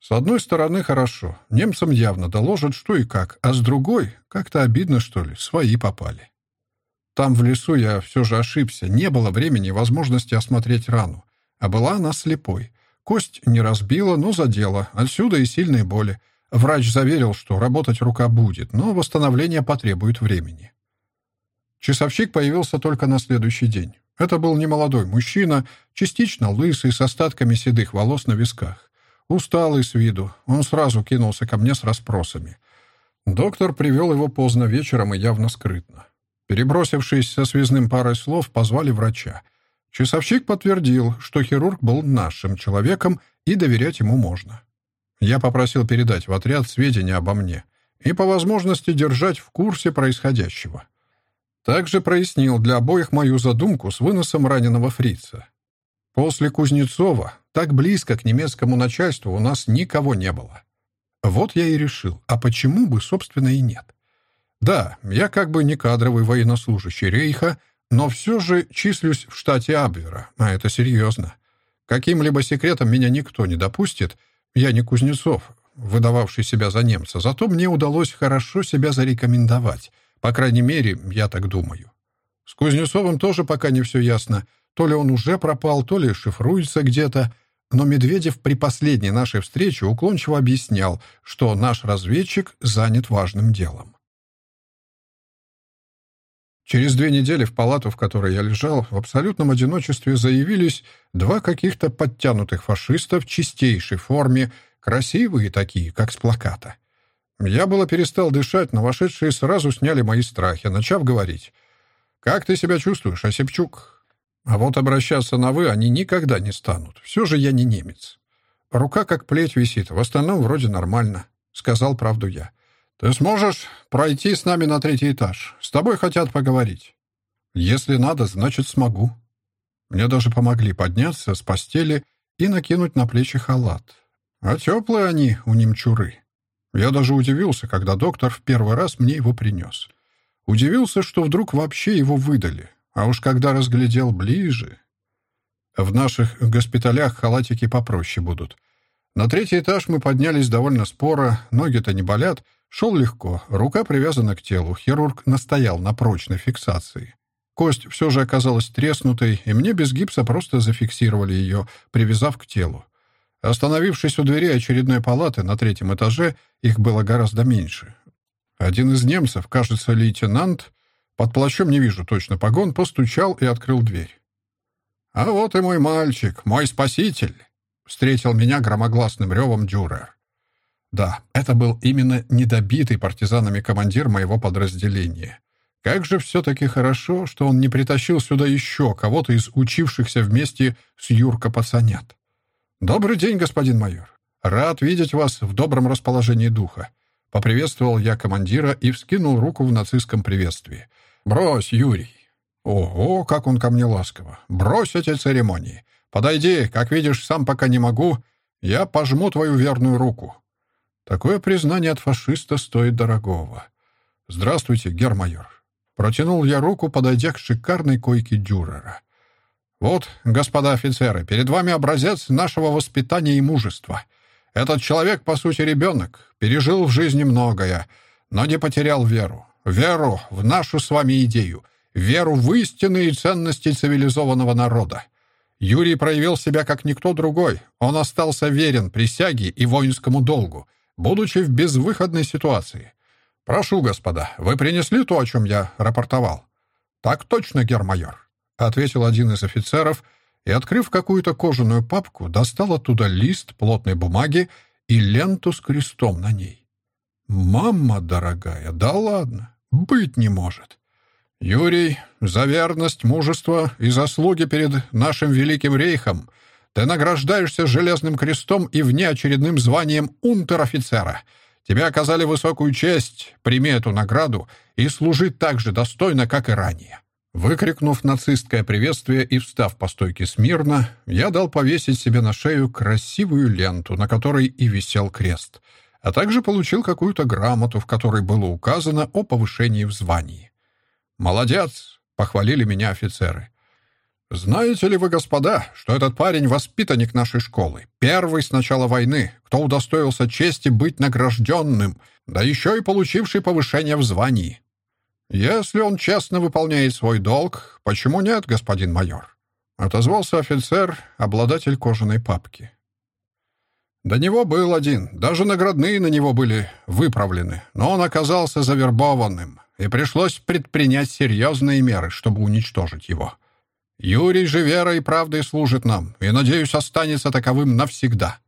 С одной стороны, хорошо. Немцам явно доложат, что и как. А с другой, как-то обидно, что ли, свои попали. Там, в лесу, я все же ошибся. Не было времени и возможности осмотреть рану. А была она слепой. Кость не разбила, но задела. Отсюда и сильные боли. Врач заверил, что работать рука будет, но восстановление потребует времени. Часовщик появился только на следующий день. Это был немолодой мужчина, частично лысый, с остатками седых волос на висках. Усталый с виду, он сразу кинулся ко мне с расспросами. Доктор привел его поздно вечером и явно скрытно. Перебросившись со связным парой слов, позвали врача. Часовщик подтвердил, что хирург был нашим человеком и доверять ему можно. Я попросил передать в отряд сведения обо мне и по возможности держать в курсе происходящего. Также прояснил для обоих мою задумку с выносом раненого фрица. После Кузнецова так близко к немецкому начальству у нас никого не было. Вот я и решил, а почему бы, собственно, и нет. Да, я как бы не кадровый военнослужащий Рейха, но все же числюсь в штате Абвера, а это серьезно. Каким-либо секретом меня никто не допустит. Я не Кузнецов, выдававший себя за немца, зато мне удалось хорошо себя зарекомендовать — по крайней мере, я так думаю. С Кузнецовым тоже пока не все ясно. То ли он уже пропал, то ли шифруется где-то. Но Медведев при последней нашей встрече уклончиво объяснял, что наш разведчик занят важным делом. Через две недели в палату, в которой я лежал, в абсолютном одиночестве заявились два каких-то подтянутых фашиста в чистейшей форме, красивые такие, как с плаката. Я было перестал дышать, но вошедшие сразу сняли мои страхи, начав говорить. «Как ты себя чувствуешь, Осипчук?» А вот обращаться на «вы» они никогда не станут. Все же я не немец. Рука как плеть висит, в остальном вроде нормально. Сказал правду я. «Ты сможешь пройти с нами на третий этаж? С тобой хотят поговорить». «Если надо, значит, смогу». Мне даже помогли подняться с постели и накинуть на плечи халат. А теплые они у немчуры. Я даже удивился, когда доктор в первый раз мне его принес. Удивился, что вдруг вообще его выдали. А уж когда разглядел ближе... В наших госпиталях халатики попроще будут. На третий этаж мы поднялись довольно споро, ноги-то не болят, шел легко, рука привязана к телу, хирург настоял на прочной фиксации. Кость все же оказалась треснутой, и мне без гипса просто зафиксировали ее, привязав к телу. Остановившись у двери очередной палаты на третьем этаже, их было гораздо меньше. Один из немцев, кажется, лейтенант, под плащом не вижу точно погон, постучал и открыл дверь. «А вот и мой мальчик, мой спаситель!» — встретил меня громогласным ревом Дюрер. Да, это был именно недобитый партизанами командир моего подразделения. Как же все-таки хорошо, что он не притащил сюда еще кого-то из учившихся вместе с Юрка пацанят. «Добрый день, господин майор. Рад видеть вас в добром расположении духа». Поприветствовал я командира и вскинул руку в нацистском приветствии. «Брось, Юрий!» «Ого, как он ко мне ласково! Брось эти церемонии! Подойди, как видишь, сам пока не могу. Я пожму твою верную руку». Такое признание от фашиста стоит дорогого. «Здравствуйте, гермайор». Протянул я руку, подойдя к шикарной койке Дюрера. Вот, господа офицеры, перед вами образец нашего воспитания и мужества. Этот человек, по сути, ребенок, пережил в жизни многое, но не потерял веру. Веру в нашу с вами идею, веру в истинные ценности цивилизованного народа. Юрий проявил себя как никто другой. Он остался верен присяге и воинскому долгу, будучи в безвыходной ситуации. Прошу, господа, вы принесли то, о чем я рапортовал? Так точно, гермайор. — ответил один из офицеров и, открыв какую-то кожаную папку, достал оттуда лист плотной бумаги и ленту с крестом на ней. «Мама дорогая, да ладно, быть не может!» «Юрий, за верность, мужество и заслуги перед нашим великим рейхом ты награждаешься железным крестом и внеочередным званием унтер-офицера. Тебе оказали высокую честь, прими эту награду и служи так же достойно, как и ранее». Выкрикнув нацистское приветствие и встав по стойке смирно, я дал повесить себе на шею красивую ленту, на которой и висел крест, а также получил какую-то грамоту, в которой было указано о повышении в звании. «Молодец!» — похвалили меня офицеры. «Знаете ли вы, господа, что этот парень — воспитанник нашей школы, первый с начала войны, кто удостоился чести быть награжденным, да еще и получивший повышение в звании? Если он честно выполняет свой долг, почему нет, господин майор?» — отозвался офицер, обладатель кожаной папки. До него был один, даже наградные на него были выправлены, но он оказался завербованным, и пришлось предпринять серьезные меры, чтобы уничтожить его. Юрий же верой и правдой служит нам, и, надеюсь, останется таковым навсегда.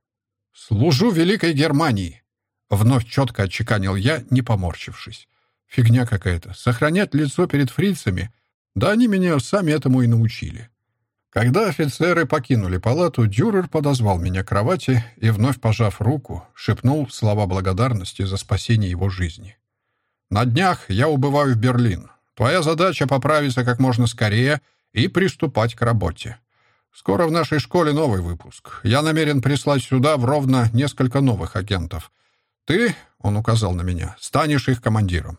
Служу Великой Германии!» Вновь четко отчеканил я, не поморщившись. Фигня какая-то. Сохранять лицо перед фрицами. Да они меня сами этому и научили. Когда офицеры покинули палату, Дюрер подозвал меня к кровати и, вновь пожав руку, шепнул слова благодарности за спасение его жизни. «На днях я убываю в Берлин. Твоя задача — поправиться как можно скорее — и приступать к работе. Скоро в нашей школе новый выпуск. Я намерен прислать сюда в ровно несколько новых агентов. Ты, — он указал на меня, — станешь их командиром.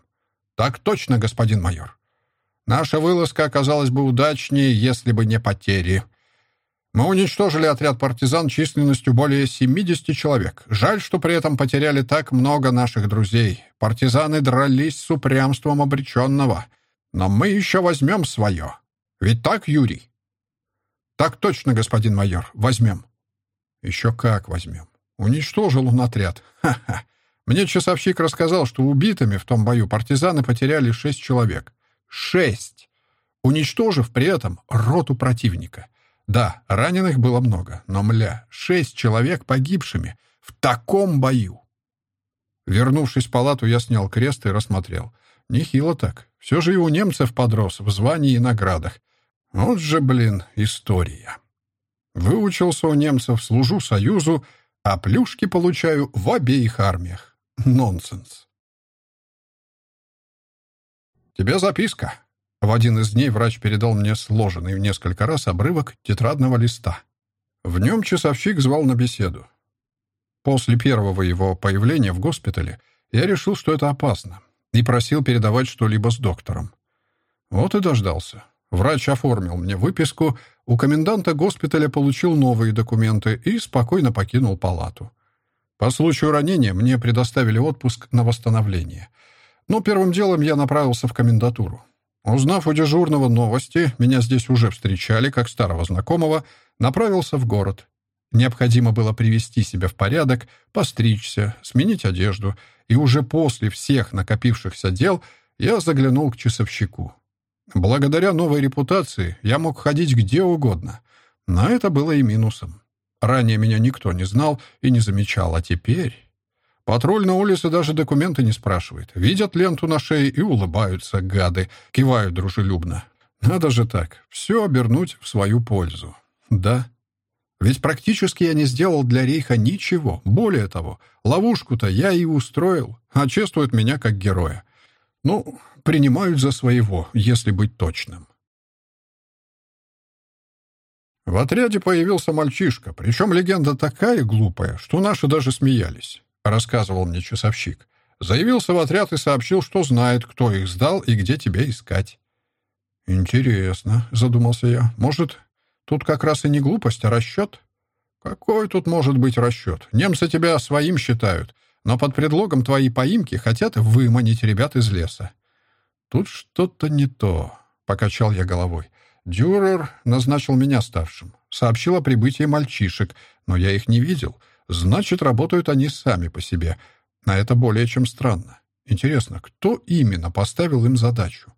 Так точно, господин майор. Наша вылазка оказалась бы удачнее, если бы не потери. Мы уничтожили отряд партизан численностью более 70 человек. Жаль, что при этом потеряли так много наших друзей. Партизаны дрались с упрямством обреченного. Но мы еще возьмем свое. Ведь так, Юрий?» «Так точно, господин майор. Возьмем». «Еще как возьмем. Уничтожил он отряд. Ха-ха. Мне часовщик рассказал, что убитыми в том бою партизаны потеряли шесть человек. Шесть! Уничтожив при этом роту противника. Да, раненых было много, но, мля, шесть человек погибшими в таком бою. Вернувшись в палату, я снял крест и рассмотрел. Нехило так. Все же и у немцев подрос в звании и наградах. Вот же, блин, история. Выучился у немцев, служу Союзу, а плюшки получаю в обеих армиях. Нонсенс. «Тебе записка». В один из дней врач передал мне сложенный в несколько раз обрывок тетрадного листа. В нем часовщик звал на беседу. После первого его появления в госпитале я решил, что это опасно, и просил передавать что-либо с доктором. Вот и дождался. Врач оформил мне выписку, у коменданта госпиталя получил новые документы и спокойно покинул палату. По случаю ранения мне предоставили отпуск на восстановление. Но первым делом я направился в комендатуру. Узнав у дежурного новости, меня здесь уже встречали, как старого знакомого, направился в город. Необходимо было привести себя в порядок, постричься, сменить одежду, и уже после всех накопившихся дел я заглянул к часовщику. Благодаря новой репутации я мог ходить где угодно. Но это было и минусом. Ранее меня никто не знал и не замечал, а теперь... Патруль на улице даже документы не спрашивает. Видят ленту на шее и улыбаются, гады, кивают дружелюбно. Надо же так, все обернуть в свою пользу. Да. Ведь практически я не сделал для Рейха ничего. Более того, ловушку-то я и устроил, а чествуют меня как героя. Ну, принимают за своего, если быть точным. В отряде появился мальчишка, причем легенда такая глупая, что наши даже смеялись, рассказывал мне часовщик. Заявился в отряд и сообщил, что знает, кто их сдал и где тебя искать. «Интересно», — задумался я. «Может, тут как раз и не глупость, а расчет?» «Какой тут может быть расчет? Немцы тебя своим считают, но под предлогом твоей поимки хотят выманить ребят из леса. «Тут что-то не то», — покачал я головой. «Дюрер назначил меня старшим. Сообщил о прибытии мальчишек, но я их не видел. Значит, работают они сами по себе. А это более чем странно. Интересно, кто именно поставил им задачу?»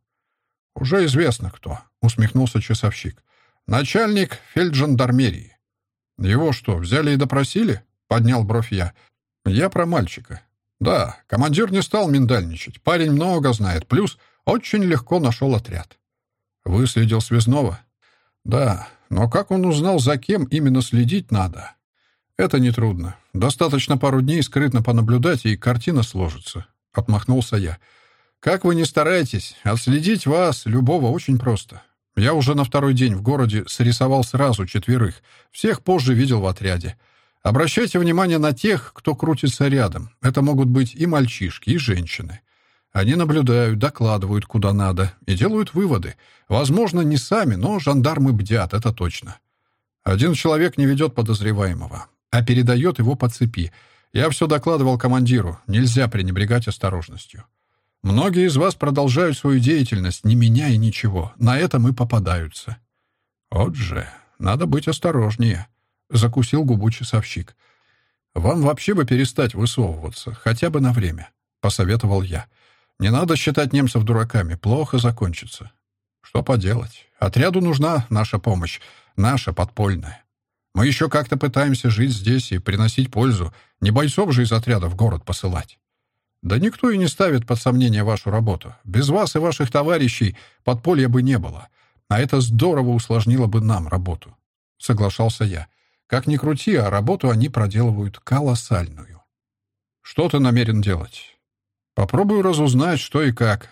«Уже известно, кто», — усмехнулся часовщик. «Начальник фельджандармерии». «Его что, взяли и допросили?» — поднял бровь я. «Я про мальчика». «Да, командир не стал миндальничать. Парень много знает. Плюс очень легко нашел отряд. Выследил связного? Да, но как он узнал, за кем именно следить надо? Это нетрудно. Достаточно пару дней скрытно понаблюдать, и картина сложится. Отмахнулся я. Как вы не стараетесь, отследить вас, любого, очень просто. Я уже на второй день в городе срисовал сразу четверых. Всех позже видел в отряде. Обращайте внимание на тех, кто крутится рядом. Это могут быть и мальчишки, и женщины. Они наблюдают, докладывают куда надо и делают выводы. Возможно, не сами, но жандармы бдят, это точно. Один человек не ведет подозреваемого, а передает его по цепи. Я все докладывал командиру, нельзя пренебрегать осторожностью. Многие из вас продолжают свою деятельность, не меняя ничего. На этом и попадаются. Вот же, надо быть осторожнее, — закусил губу часовщик. Вам вообще бы перестать высовываться, хотя бы на время, — посоветовал я. Не надо считать немцев дураками, плохо закончится. Что поделать? Отряду нужна наша помощь, наша подпольная. Мы еще как-то пытаемся жить здесь и приносить пользу, не бойцов же из отряда в город посылать. Да никто и не ставит под сомнение вашу работу. Без вас и ваших товарищей подполья бы не было. А это здорово усложнило бы нам работу. Соглашался я. Как ни крути, а работу они проделывают колоссальную. Что ты намерен делать? Попробую разузнать, что и как.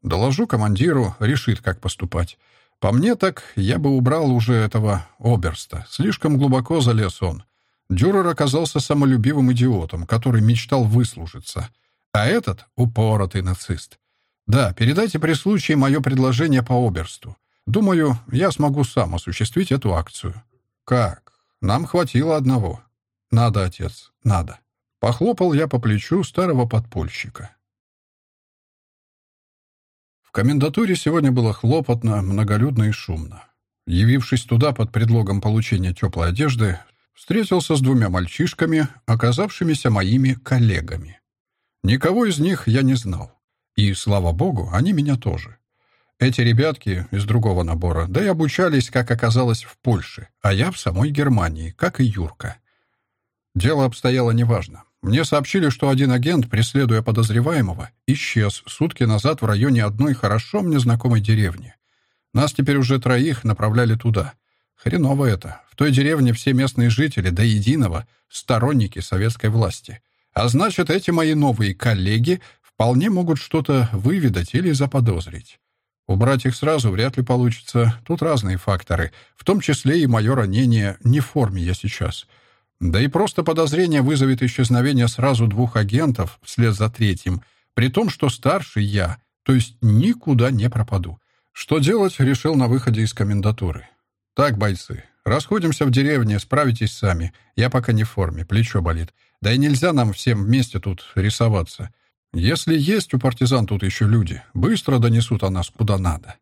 Доложу командиру, решит, как поступать. По мне так, я бы убрал уже этого оберста. Слишком глубоко залез он. Дюрер оказался самолюбивым идиотом, который мечтал выслужиться. А этот — упоротый нацист. Да, передайте при случае мое предложение по оберсту. Думаю, я смогу сам осуществить эту акцию. Как? Нам хватило одного. Надо, отец, надо. Похлопал я по плечу старого подпольщика. В комендатуре сегодня было хлопотно, многолюдно и шумно. Явившись туда под предлогом получения теплой одежды, встретился с двумя мальчишками, оказавшимися моими коллегами. Никого из них я не знал. И, слава богу, они меня тоже. Эти ребятки из другого набора, да и обучались, как оказалось, в Польше, а я в самой Германии, как и Юрка. Дело обстояло неважно. Мне сообщили, что один агент, преследуя подозреваемого, исчез сутки назад в районе одной хорошо мне знакомой деревни. Нас теперь уже троих направляли туда. Хреново это. В той деревне все местные жители, до единого, сторонники советской власти. А значит, эти мои новые коллеги вполне могут что-то выведать или заподозрить. Убрать их сразу вряд ли получится. Тут разные факторы, в том числе и мое ранение. Не в форме я сейчас — да и просто подозрение вызовет исчезновение сразу двух агентов вслед за третьим, при том, что старший я, то есть никуда не пропаду. Что делать, решил на выходе из комендатуры. Так, бойцы, расходимся в деревне, справитесь сами. Я пока не в форме, плечо болит. Да и нельзя нам всем вместе тут рисоваться. Если есть у партизан тут еще люди, быстро донесут о нас куда надо.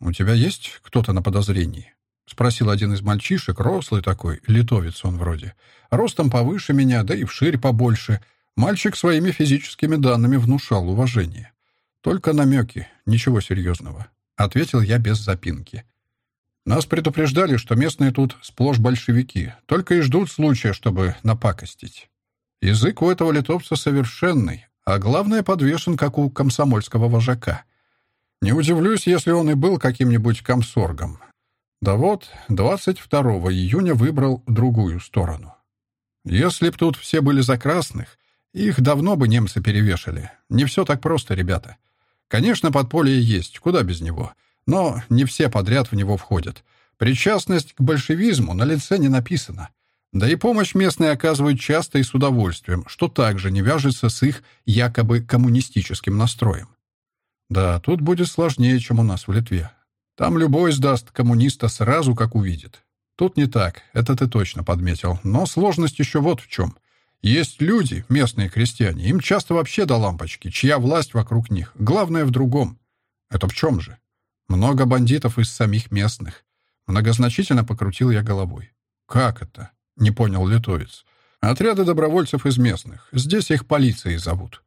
У тебя есть кто-то на подозрении? — спросил один из мальчишек, рослый такой, литовец он вроде. Ростом повыше меня, да и вширь побольше. Мальчик своими физическими данными внушал уважение. «Только намеки, ничего серьезного», — ответил я без запинки. Нас предупреждали, что местные тут сплошь большевики, только и ждут случая, чтобы напакостить. Язык у этого литовца совершенный, а главное, подвешен, как у комсомольского вожака. Не удивлюсь, если он и был каким-нибудь комсоргом, да вот, 22 июня выбрал другую сторону. Если б тут все были за красных, их давно бы немцы перевешали. Не все так просто, ребята. Конечно, подполье есть, куда без него. Но не все подряд в него входят. Причастность к большевизму на лице не написана. Да и помощь местные оказывают часто и с удовольствием, что также не вяжется с их якобы коммунистическим настроем. Да, тут будет сложнее, чем у нас в Литве. Там любой сдаст коммуниста сразу, как увидит. Тут не так, это ты точно подметил. Но сложность еще вот в чем. Есть люди, местные крестьяне, им часто вообще до лампочки, чья власть вокруг них. Главное в другом. Это в чем же? Много бандитов из самих местных. Многозначительно покрутил я головой. «Как это?» — не понял литовец. «Отряды добровольцев из местных. Здесь их полицией зовут.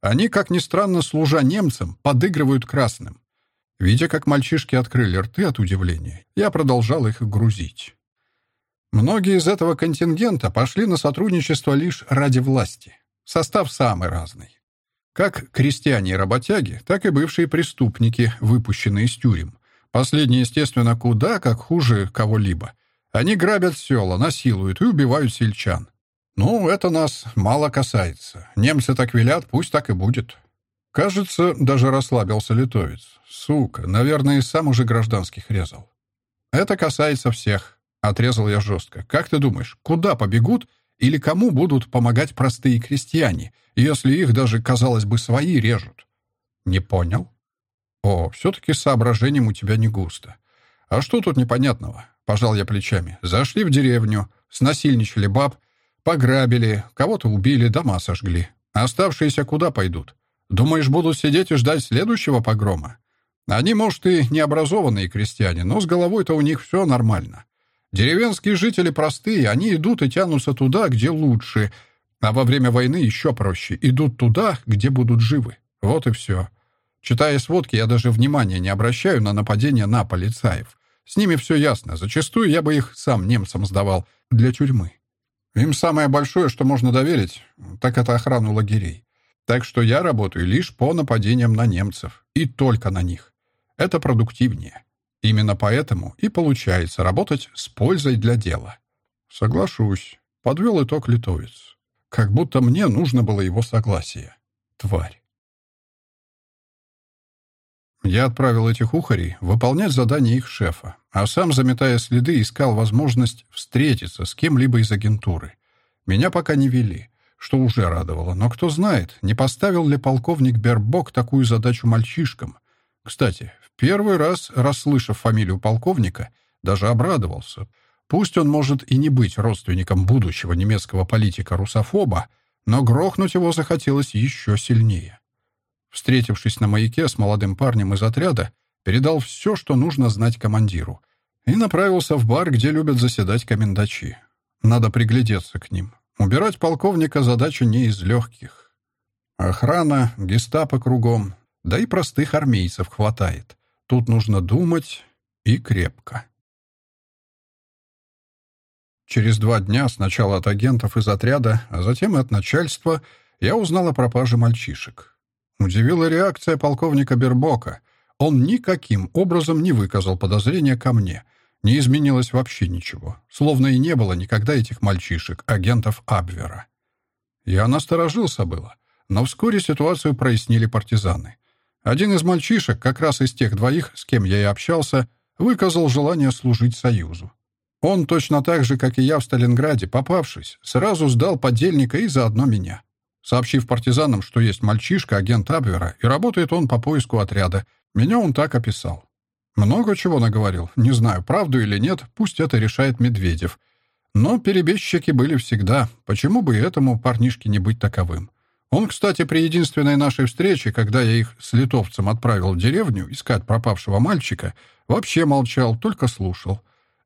Они, как ни странно, служа немцам, подыгрывают красным. Видя, как мальчишки открыли рты от удивления, я продолжал их грузить. Многие из этого контингента пошли на сотрудничество лишь ради власти. Состав самый разный. Как крестьяне и работяги, так и бывшие преступники, выпущенные из тюрем. Последние, естественно, куда как хуже кого-либо. Они грабят села, насилуют и убивают сельчан. Ну, это нас мало касается. Немцы так велят, пусть так и будет. Кажется, даже расслабился литовец. Сука, наверное, и сам уже гражданских резал. Это касается всех. Отрезал я жестко. Как ты думаешь, куда побегут или кому будут помогать простые крестьяне, если их даже, казалось бы, свои режут? Не понял? О, все-таки соображением у тебя не густо. А что тут непонятного? Пожал я плечами. Зашли в деревню, снасильничали баб, пограбили, кого-то убили, дома сожгли. Оставшиеся куда пойдут? Думаешь, будут сидеть и ждать следующего погрома? Они, может, и необразованные крестьяне, но с головой-то у них все нормально. Деревенские жители простые, они идут и тянутся туда, где лучше, а во время войны еще проще. Идут туда, где будут живы. Вот и все. Читая сводки, я даже внимания не обращаю на нападения на полицаев. С ними все ясно. Зачастую я бы их сам немцам сдавал для тюрьмы. Им самое большое, что можно доверить, так это охрану лагерей. Так что я работаю лишь по нападениям на немцев. И только на них. Это продуктивнее. Именно поэтому и получается работать с пользой для дела. Соглашусь. Подвел итог литовец. Как будто мне нужно было его согласие. Тварь. Я отправил этих ухарей выполнять задание их шефа, а сам, заметая следы, искал возможность встретиться с кем-либо из агентуры. Меня пока не вели, что уже радовало, но кто знает, не поставил ли полковник Бербок такую задачу мальчишкам. Кстати, Первый раз, расслышав фамилию полковника, даже обрадовался. Пусть он может и не быть родственником будущего немецкого политика-русофоба, но грохнуть его захотелось еще сильнее. Встретившись на маяке с молодым парнем из отряда, передал все, что нужно знать командиру, и направился в бар, где любят заседать комендачи. Надо приглядеться к ним. Убирать полковника задача не из легких. Охрана, гестапо кругом, да и простых армейцев хватает. Тут нужно думать и крепко. Через два дня, сначала от агентов из отряда, а затем и от начальства, я узнал о пропаже мальчишек. Удивила реакция полковника Бербока. Он никаким образом не выказал подозрения ко мне. Не изменилось вообще ничего. Словно и не было никогда этих мальчишек, агентов Абвера. Я насторожился было, но вскоре ситуацию прояснили партизаны. Один из мальчишек, как раз из тех двоих, с кем я и общался, выказал желание служить Союзу. Он точно так же, как и я в Сталинграде, попавшись, сразу сдал подельника и заодно меня. Сообщив партизанам, что есть мальчишка, агент Абвера, и работает он по поиску отряда, меня он так описал. Много чего наговорил, не знаю, правду или нет, пусть это решает Медведев. Но перебежчики были всегда, почему бы этому парнишке не быть таковым? Он, кстати, при единственной нашей встрече, когда я их с литовцем отправил в деревню искать пропавшего мальчика, вообще молчал, только слушал.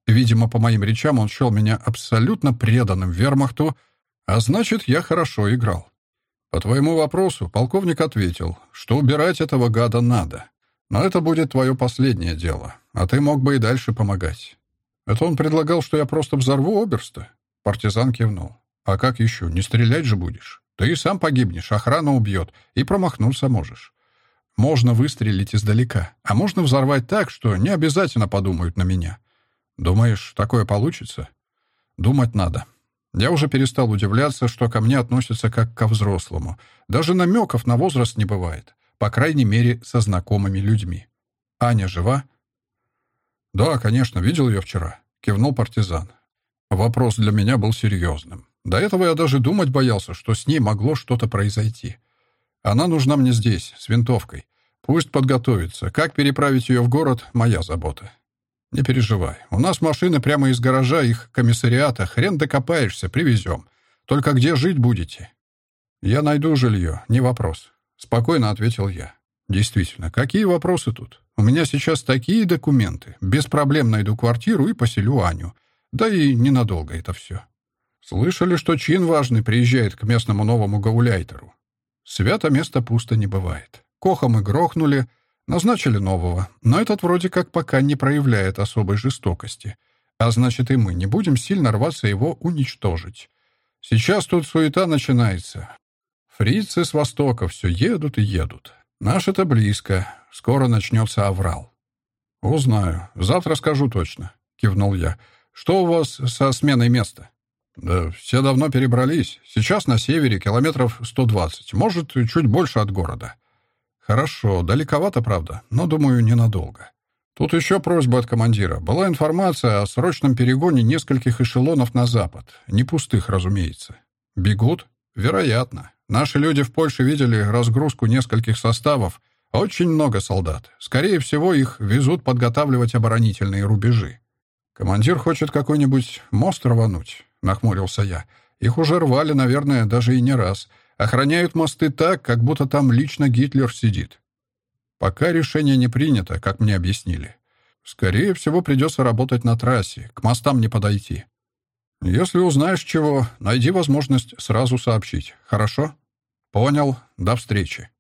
Видимо, по моим речам он счел меня абсолютно преданным вермахту, а значит, я хорошо играл. По твоему вопросу полковник ответил, что убирать этого гада надо. Но это будет твое последнее дело, а ты мог бы и дальше помогать. Это он предлагал, что я просто взорву оберста? Партизан кивнул. А как еще, не стрелять же будешь? Ты и сам погибнешь, охрана убьет, и промахнуться можешь. Можно выстрелить издалека, а можно взорвать так, что не обязательно подумают на меня. Думаешь, такое получится? Думать надо. Я уже перестал удивляться, что ко мне относятся как ко взрослому. Даже намеков на возраст не бывает. По крайней мере, со знакомыми людьми. Аня жива? Да, конечно, видел ее вчера. Кивнул партизан. Вопрос для меня был серьезным. До этого я даже думать боялся, что с ней могло что-то произойти. Она нужна мне здесь, с винтовкой. Пусть подготовится. Как переправить ее в город — моя забота. Не переживай. У нас машины прямо из гаража их комиссариата. Хрен докопаешься, привезем. Только где жить будете? Я найду жилье, не вопрос. Спокойно ответил я. Действительно, какие вопросы тут? У меня сейчас такие документы. Без проблем найду квартиру и поселю Аню. Да и ненадолго это все. Слышали, что чин важный приезжает к местному новому гауляйтеру. Свято место пусто не бывает. Коха мы грохнули, назначили нового, но этот вроде как пока не проявляет особой жестокости. А значит, и мы не будем сильно рваться его уничтожить. Сейчас тут суета начинается. Фрицы с востока все едут и едут. Наши-то близко. Скоро начнется аврал. «Узнаю. Завтра скажу точно», — кивнул я. «Что у вас со сменой места?» «Да все давно перебрались. Сейчас на севере километров 120, может, чуть больше от города». «Хорошо, далековато, правда, но, думаю, ненадолго». Тут еще просьба от командира. Была информация о срочном перегоне нескольких эшелонов на запад. Не пустых, разумеется. Бегут? Вероятно. Наши люди в Польше видели разгрузку нескольких составов. Очень много солдат. Скорее всего, их везут подготавливать оборонительные рубежи. Командир хочет какой-нибудь мост рвануть, нахмурился я. Их уже рвали, наверное, даже и не раз. Охраняют мосты так, как будто там лично Гитлер сидит. Пока решение не принято, как мне объяснили. Скорее всего, придется работать на трассе, к мостам не подойти. Если узнаешь чего, найди возможность сразу сообщить. Хорошо? Понял. До встречи.